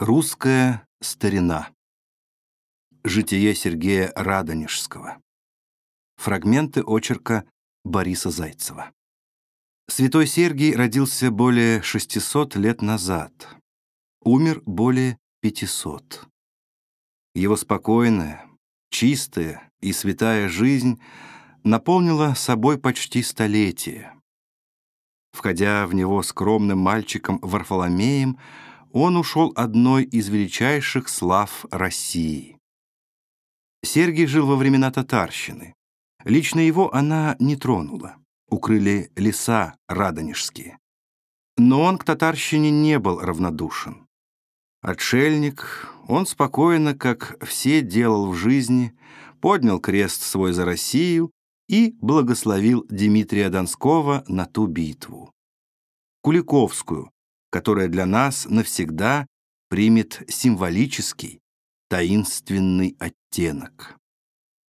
Русская старина. Житие Сергея Радонежского. Фрагменты очерка Бориса Зайцева. Святой Сергий родился более 600 лет назад. Умер более 500. Его спокойная, чистая и святая жизнь наполнила собой почти столетие. Входя в него скромным мальчиком Варфоломеем, он ушел одной из величайших слав России. Сергий жил во времена татарщины. Лично его она не тронула. Укрыли леса радонежские. Но он к татарщине не был равнодушен. Отшельник, он спокойно, как все делал в жизни, поднял крест свой за Россию и благословил Дмитрия Донского на ту битву. Куликовскую, которая для нас навсегда примет символический, таинственный оттенок.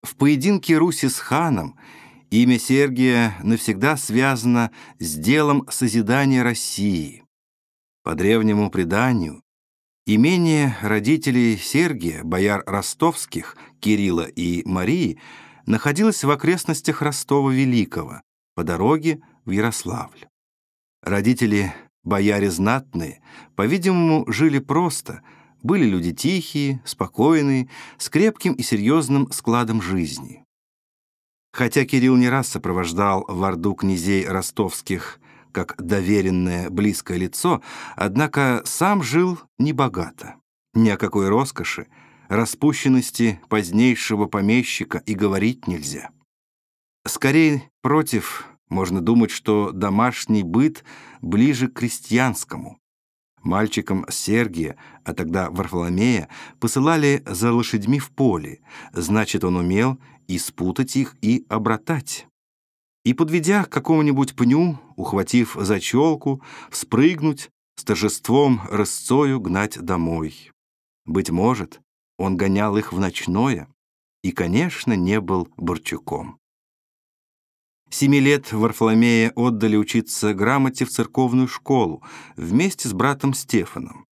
В поединке Руси с ханом имя Сергия навсегда связано с делом созидания России. По древнему преданию, имение родителей Сергия, бояр ростовских, Кирилла и Марии, находилось в окрестностях Ростова Великого, по дороге в Ярославль. Родители Бояре знатные, по-видимому, жили просто, были люди тихие, спокойные, с крепким и серьезным складом жизни. Хотя Кирилл не раз сопровождал в Орду князей ростовских как доверенное близкое лицо, однако сам жил небогато. Ни о какой роскоши, распущенности позднейшего помещика и говорить нельзя. Скорее, против, можно думать, что домашний быт ближе к крестьянскому. Мальчикам Сергия, а тогда Варфоломея, посылали за лошадьми в поле, значит, он умел и спутать их, и обратать. И, подведя к какому-нибудь пню, ухватив за челку, спрыгнуть, с торжеством рысцою гнать домой. Быть может, он гонял их в ночное и, конечно, не был Борчуком. Семи лет Варфоломея отдали учиться грамоте в церковную школу вместе с братом Стефаном.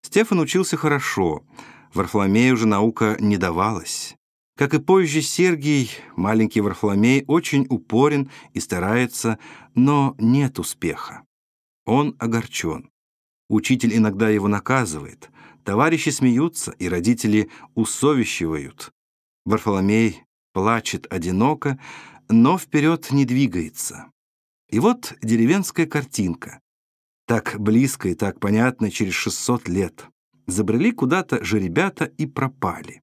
Стефан учился хорошо, Варфоломею же наука не давалась. Как и позже Сергий, маленький Варфоломей очень упорен и старается, но нет успеха. Он огорчен. Учитель иногда его наказывает, товарищи смеются, и родители усовещивают. Варфоломей плачет одиноко, но вперед не двигается. И вот деревенская картинка. Так близко и так понятно через 600 лет. Забрели куда-то же ребята и пропали.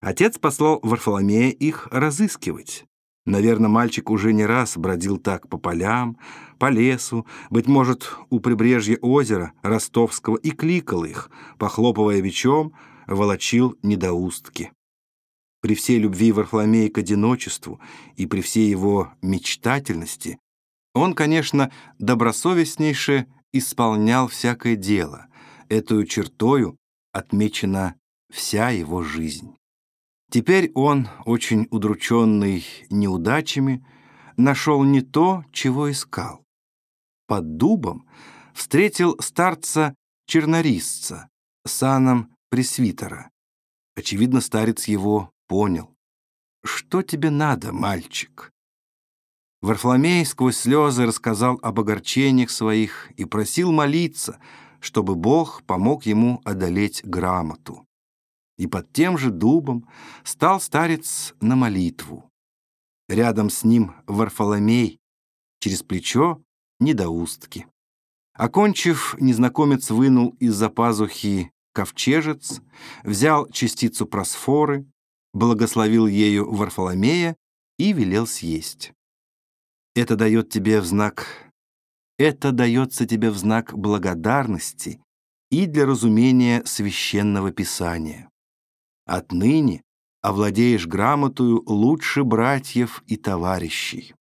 Отец послал Варфоломея их разыскивать. Наверное, мальчик уже не раз бродил так по полям, по лесу, быть может, у прибрежья озера Ростовского и кликал их, похлопывая бичом, волочил недоустки. При всей любви Варфоломея к одиночеству и при всей его мечтательности он, конечно, добросовестнейше исполнял всякое дело. Эту чертою отмечена вся его жизнь. Теперь он, очень удрученный неудачами, нашел не то, чего искал. Под дубом встретил старца чернорисца, саном пресвитера. Очевидно, старец его понял. «Что тебе надо, мальчик?» Варфоломей сквозь слезы рассказал об огорчениях своих и просил молиться, чтобы Бог помог ему одолеть грамоту. И под тем же дубом стал старец на молитву. Рядом с ним Варфоломей, через плечо недоустки. Окончив, незнакомец вынул из-за пазухи ковчежец, взял частицу просфоры, благословил ею Варфоломея и велел съесть. Это дает тебе в знак... Это дается тебе в знак благодарности и для разумения священного писания. Отныне овладеешь грамотою лучше братьев и товарищей.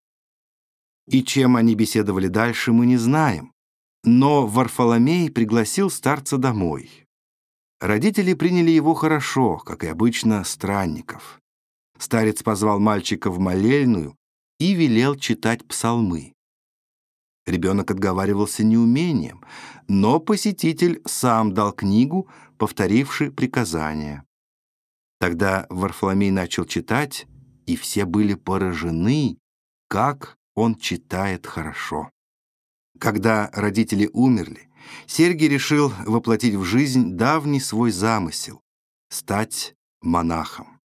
И чем они беседовали дальше, мы не знаем. Но Варфоломей пригласил старца домой. Родители приняли его хорошо, как и обычно, странников. Старец позвал мальчика в молельную и велел читать псалмы. Ребенок отговаривался неумением, но посетитель сам дал книгу, повторивший приказание. Тогда Варфоломей начал читать, и все были поражены, как он читает хорошо. Когда родители умерли, Сергий решил воплотить в жизнь давний свой замысел — стать монахом.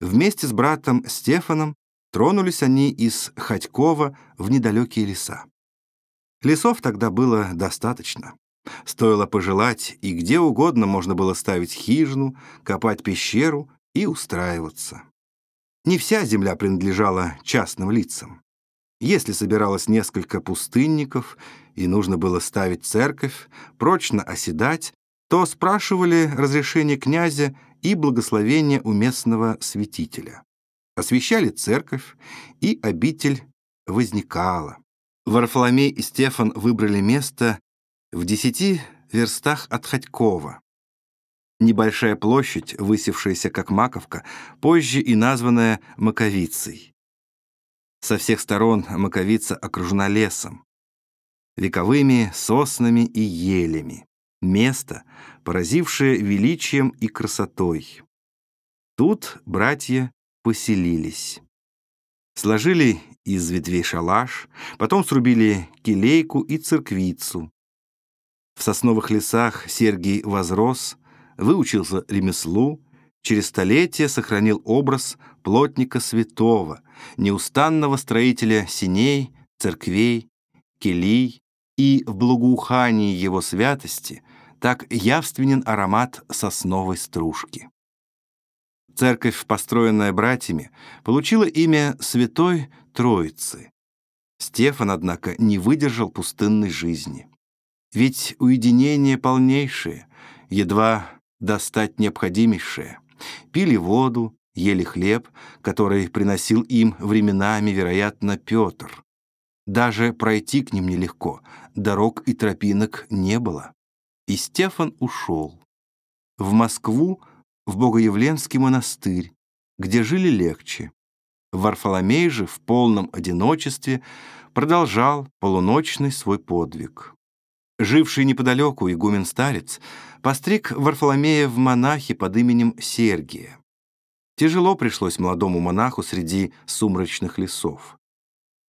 Вместе с братом Стефаном тронулись они из Ходькова в недалекие леса. Лесов тогда было достаточно. Стоило пожелать, и где угодно можно было ставить хижину, копать пещеру и устраиваться. Не вся земля принадлежала частным лицам. Если собиралось несколько пустынников и нужно было ставить церковь, прочно оседать, то спрашивали разрешение князя и благословение у местного святителя. Освящали церковь, и обитель возникала. Варфоломей и Стефан выбрали место в десяти верстах от Ходькова. Небольшая площадь, высевшаяся как маковка, позже и названная Маковицей. Со всех сторон Маковица окружена лесом, вековыми соснами и елями. Место, поразившее величием и красотой. Тут братья поселились. Сложили из ветвей шалаш, потом срубили келейку и церквицу. В сосновых лесах Сергий возрос, выучился ремеслу, через столетия сохранил образ плотника святого, неустанного строителя синей, церквей, келий, и в благоухании его святости так явственен аромат сосновой стружки. Церковь, построенная братьями, получила имя Святой Троицы. Стефан, однако, не выдержал пустынной жизни. Ведь уединение полнейшее, едва достать необходимейшее. Пили воду, ели хлеб, который приносил им временами, вероятно, Петр. Даже пройти к ним нелегко, дорог и тропинок не было. И Стефан ушел. В Москву, в Богоявленский монастырь, где жили легче. Варфоломей же в полном одиночестве продолжал полуночный свой подвиг. Живший неподалеку игумен-старец постриг Варфоломея в монахи под именем Сергия. Тяжело пришлось молодому монаху среди сумрачных лесов.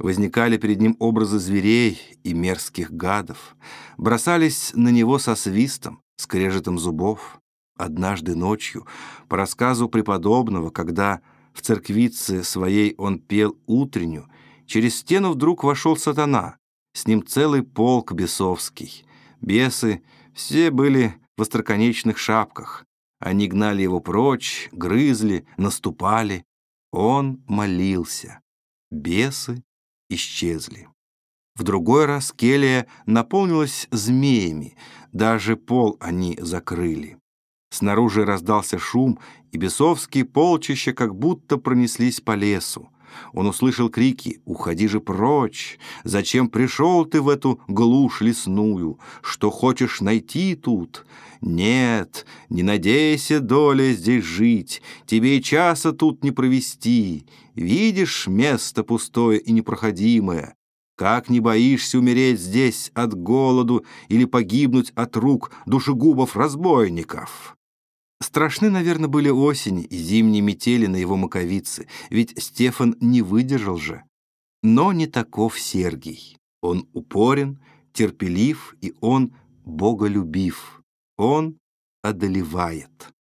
Возникали перед ним образы зверей и мерзких гадов, бросались на него со свистом, скрежетом зубов. Однажды ночью, по рассказу преподобного, когда в церквице своей он пел утреннюю, через стену вдруг вошел сатана, с ним целый полк бесовский. Бесы все были в остроконечных шапках. Они гнали его прочь, грызли, наступали. Он молился. Бесы исчезли. В другой раз келья наполнилась змеями, даже пол они закрыли. Снаружи раздался шум, и бесовские полчища как будто пронеслись по лесу. Он услышал крики «Уходи же прочь! Зачем пришел ты в эту глушь лесную? Что хочешь найти тут? Нет, не надейся, доля, здесь жить, тебе и часа тут не провести. Видишь место пустое и непроходимое? Как не боишься умереть здесь от голоду или погибнуть от рук душегубов-разбойников?» Страшны, наверное, были осени и зимние метели на его маковице, ведь Стефан не выдержал же. Но не таков Сергий. Он упорен, терпелив, и он боголюбив. Он одолевает.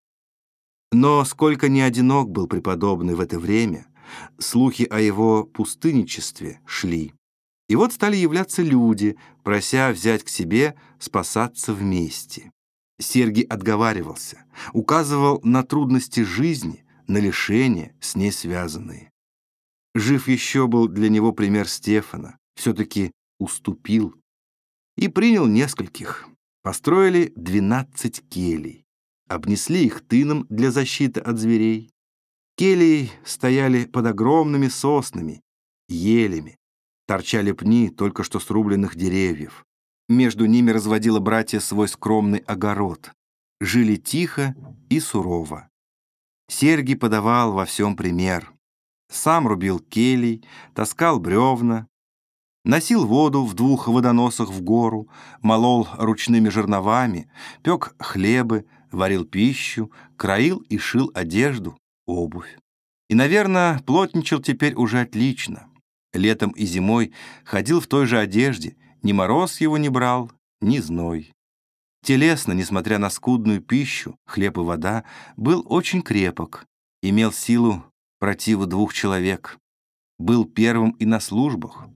Но сколько не одинок был преподобный в это время, слухи о его пустынничестве шли. И вот стали являться люди, прося взять к себе, спасаться вместе. Сергий отговаривался, указывал на трудности жизни, на лишения, с ней связанные. Жив еще был для него пример Стефана, все-таки уступил. И принял нескольких. Построили двенадцать келей, обнесли их тыном для защиты от зверей. Келии стояли под огромными соснами, елями, торчали пни только что срубленных деревьев. Между ними разводило братья свой скромный огород. Жили тихо и сурово. Сергий подавал во всем пример. Сам рубил келий, таскал бревна, Носил воду в двух водоносах в гору, молол ручными жерновами, пек хлебы, варил пищу, краил и шил одежду, обувь. И, наверное, плотничал теперь уже отлично. Летом и зимой ходил в той же одежде, ни мороз его не брал, ни зной. Телесно, несмотря на скудную пищу, хлеб и вода, был очень крепок, имел силу противу двух человек, был первым и на службах.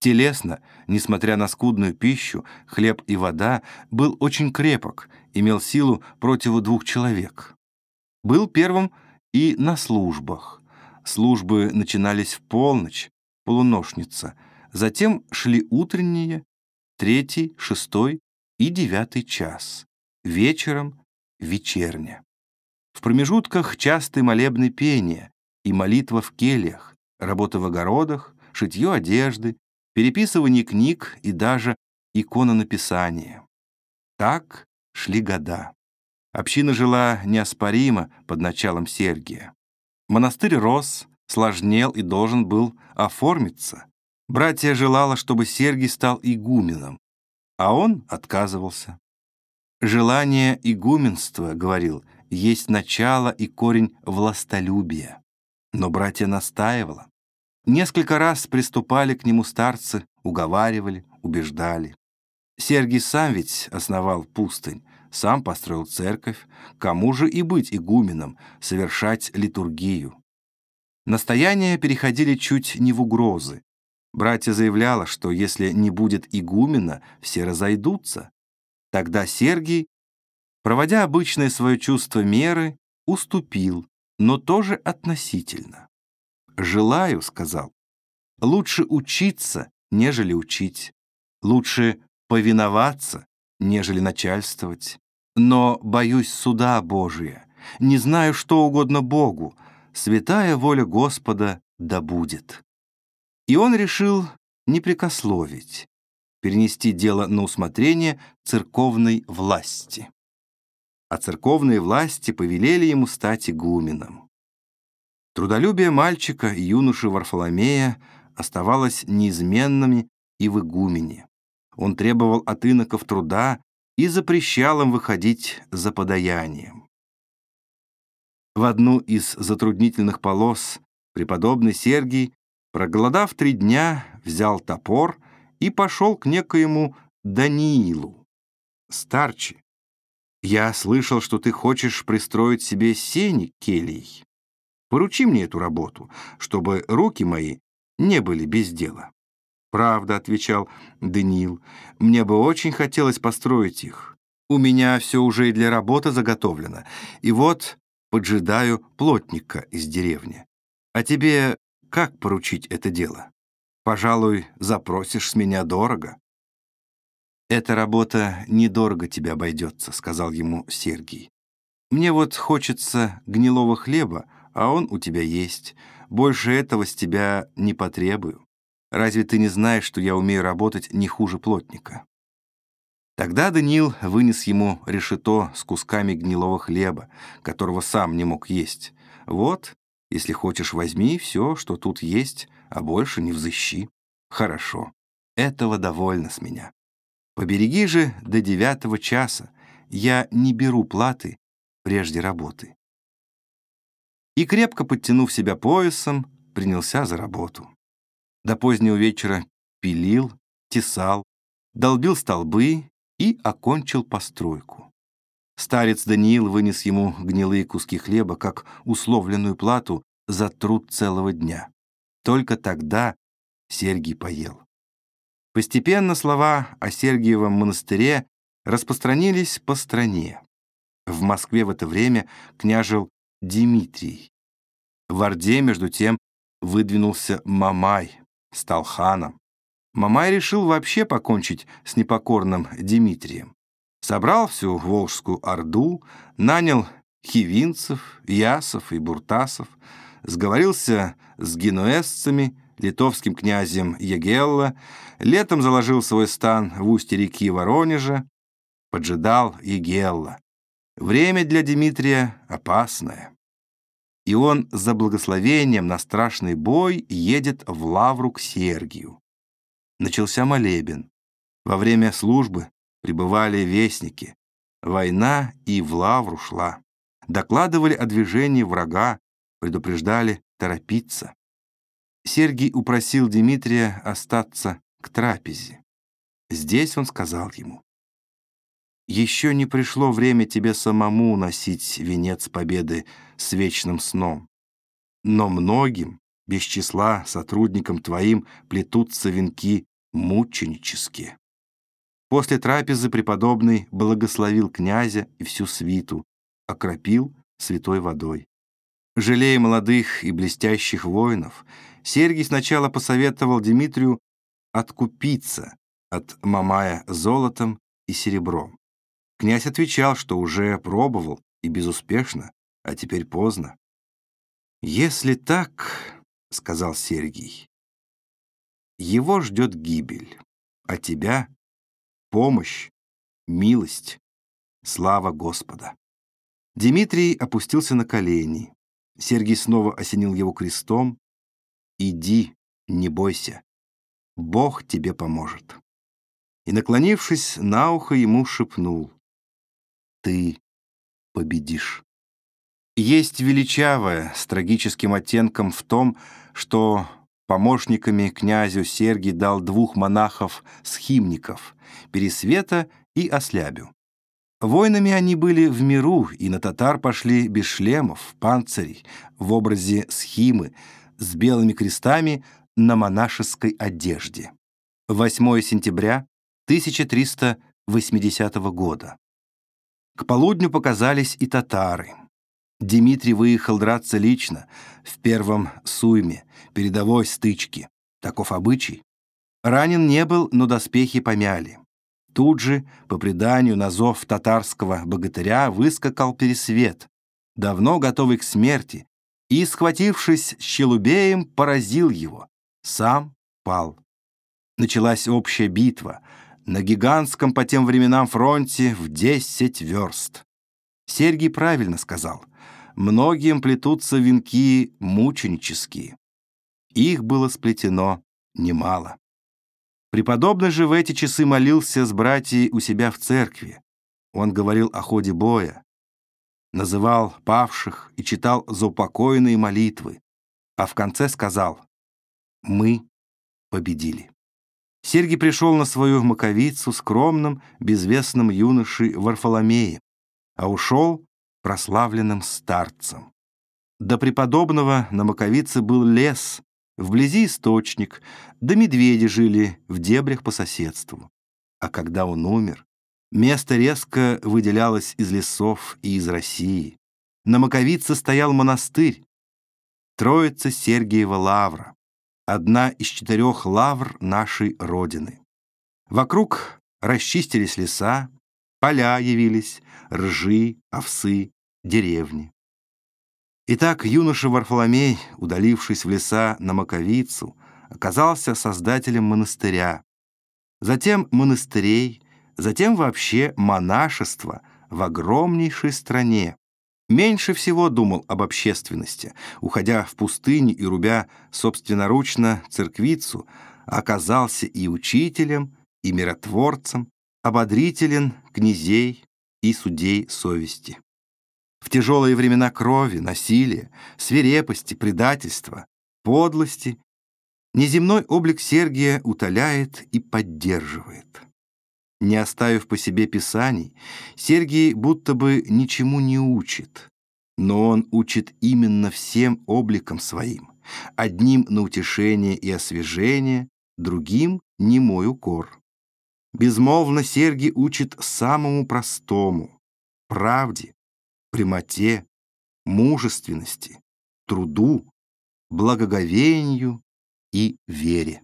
Телесно, несмотря на скудную пищу, хлеб и вода, был очень крепок, имел силу противу двух человек. Был первым и на службах. Службы начинались в полночь, полуношница, затем шли утренние, третий, шестой и девятый час, вечером — вечерня. В промежутках частые молебны пения и молитва в кельях, работа в огородах, шитье одежды, переписывание книг и даже икононаписание. Так шли года. Община жила неоспоримо под началом Сергия. Монастырь рос, сложнел и должен был оформиться. Братья желала, чтобы Сергий стал игуменом, а он отказывался. «Желание игуменства, — говорил, — есть начало и корень властолюбия». Но братья настаивала. Несколько раз приступали к нему старцы, уговаривали, убеждали. Сергий сам ведь основал пустынь, сам построил церковь, кому же и быть игуменом, совершать литургию. Настояния переходили чуть не в угрозы. Братья заявляла, что если не будет игумена, все разойдутся. Тогда Сергий, проводя обычное свое чувство меры, уступил, но тоже относительно. «Желаю», — сказал, — «лучше учиться, нежели учить, лучше повиноваться, нежели начальствовать. Но боюсь суда Божия, не знаю, что угодно Богу, святая воля Господа да будет». И он решил не прикословить, перенести дело на усмотрение церковной власти. А церковные власти повелели ему стать игуменом. Трудолюбие мальчика и юноши Варфоломея оставалось неизменными и в игумене. Он требовал от иноков труда и запрещал им выходить за подаянием. В одну из затруднительных полос преподобный Сергий, проголодав три дня, взял топор и пошел к некоему Даниилу. «Старче, я слышал, что ты хочешь пристроить себе сени келий. Поручи мне эту работу, чтобы руки мои не были без дела». «Правда», — отвечал Даниил, — «мне бы очень хотелось построить их. У меня все уже и для работы заготовлено, и вот поджидаю плотника из деревни. А тебе как поручить это дело? Пожалуй, запросишь с меня дорого». «Эта работа недорого тебе обойдется», — сказал ему Сергий. «Мне вот хочется гнилого хлеба, а он у тебя есть. Больше этого с тебя не потребую. Разве ты не знаешь, что я умею работать не хуже плотника?» Тогда Даниил вынес ему решето с кусками гнилого хлеба, которого сам не мог есть. «Вот, если хочешь, возьми все, что тут есть, а больше не взыщи. Хорошо, этого довольно с меня. Побереги же до девятого часа, я не беру платы прежде работы и, крепко подтянув себя поясом, принялся за работу. До позднего вечера пилил, тесал, долбил столбы и окончил постройку. Старец Даниил вынес ему гнилые куски хлеба как условленную плату за труд целого дня. Только тогда Сергий поел. Постепенно слова о Сергиевом монастыре распространились по стране. В Москве в это время княжил Дмитрий. В Орде, между тем, выдвинулся Мамай, стал ханом. Мамай решил вообще покончить с непокорным Дмитрием. Собрал всю Волжскую Орду, нанял хивинцев, ясов и буртасов, сговорился с генуэзцами, литовским князем Егелла, летом заложил свой стан в устье реки Воронежа, поджидал Егелла. Время для Дмитрия опасное. И он за благословением на страшный бой едет в Лавру к Сергию. Начался молебен. Во время службы прибывали вестники. Война и в лавру шла. Докладывали о движении врага, предупреждали торопиться. Сергий упросил Дмитрия остаться к трапезе. Здесь он сказал ему, «Еще не пришло время тебе самому носить венец победы с вечным сном. Но многим, без числа сотрудникам твоим, плетутся венки мученические». После трапезы преподобный благословил князя и всю свиту, окропил святой водой. Жалея молодых и блестящих воинов, Сергий сначала посоветовал Дмитрию откупиться от Мамая золотом и серебром. Князь отвечал, что уже пробовал и безуспешно, а теперь поздно. «Если так, — сказал Сергий, — его ждет гибель, а тебя — помощь, милость, слава Господа». Дмитрий опустился на колени. Сергий снова осенил его крестом. «Иди, не бойся, Бог тебе поможет». И, наклонившись на ухо, ему шепнул. «Ты победишь». Есть величавое с трагическим оттенком в том, что помощниками князю Сергий дал двух монахов-схимников — Пересвета и Ослябю. Воинами они были в миру, и на татар пошли без шлемов, панцирей, в образе схимы, с белыми крестами на монашеской одежде. 8 сентября 1380 года. К полудню показались и татары. Дмитрий выехал драться лично в первом суйме, передовой стычке. Таков обычай. Ранен не был, но доспехи помяли. Тут же, по преданию, на зов татарского богатыря выскакал Пересвет, давно готовый к смерти, и, схватившись с Челубеем, поразил его. Сам пал. Началась общая битва на гигантском по тем временам фронте в десять верст. Сергий правильно сказал. Многим плетутся венки мученические. Их было сплетено немало. Преподобный же в эти часы молился с братьей у себя в церкви. Он говорил о ходе боя, называл павших и читал заупокоенные молитвы, а в конце сказал «Мы победили». Сергий пришел на свою маковицу скромным, безвестным юношей Варфоломеем, а ушел прославленным старцем. До преподобного на маковице был лес, Вблизи источник, да медведи жили в дебрях по соседству. А когда он умер, место резко выделялось из лесов и из России. На Маковице стоял монастырь, Троица Сергиева Лавра, одна из четырех лавр нашей Родины. Вокруг расчистились леса, поля явились, ржи, овсы, деревни. Итак, юноша Варфоломей, удалившись в леса на Маковицу, оказался создателем монастыря. Затем монастырей, затем вообще монашество в огромнейшей стране. Меньше всего думал об общественности, уходя в пустыню и рубя собственноручно церквицу, оказался и учителем, и миротворцем, ободрителен князей и судей совести. В тяжелые времена крови, насилия, свирепости, предательства, подлости неземной облик Сергия утоляет и поддерживает. Не оставив по себе писаний, Сергий будто бы ничему не учит, но он учит именно всем обликом своим, одним на утешение и освежение, другим — немой укор. Безмолвно Сергий учит самому простому — правде, прямоте, мужественности, труду, благоговению и вере.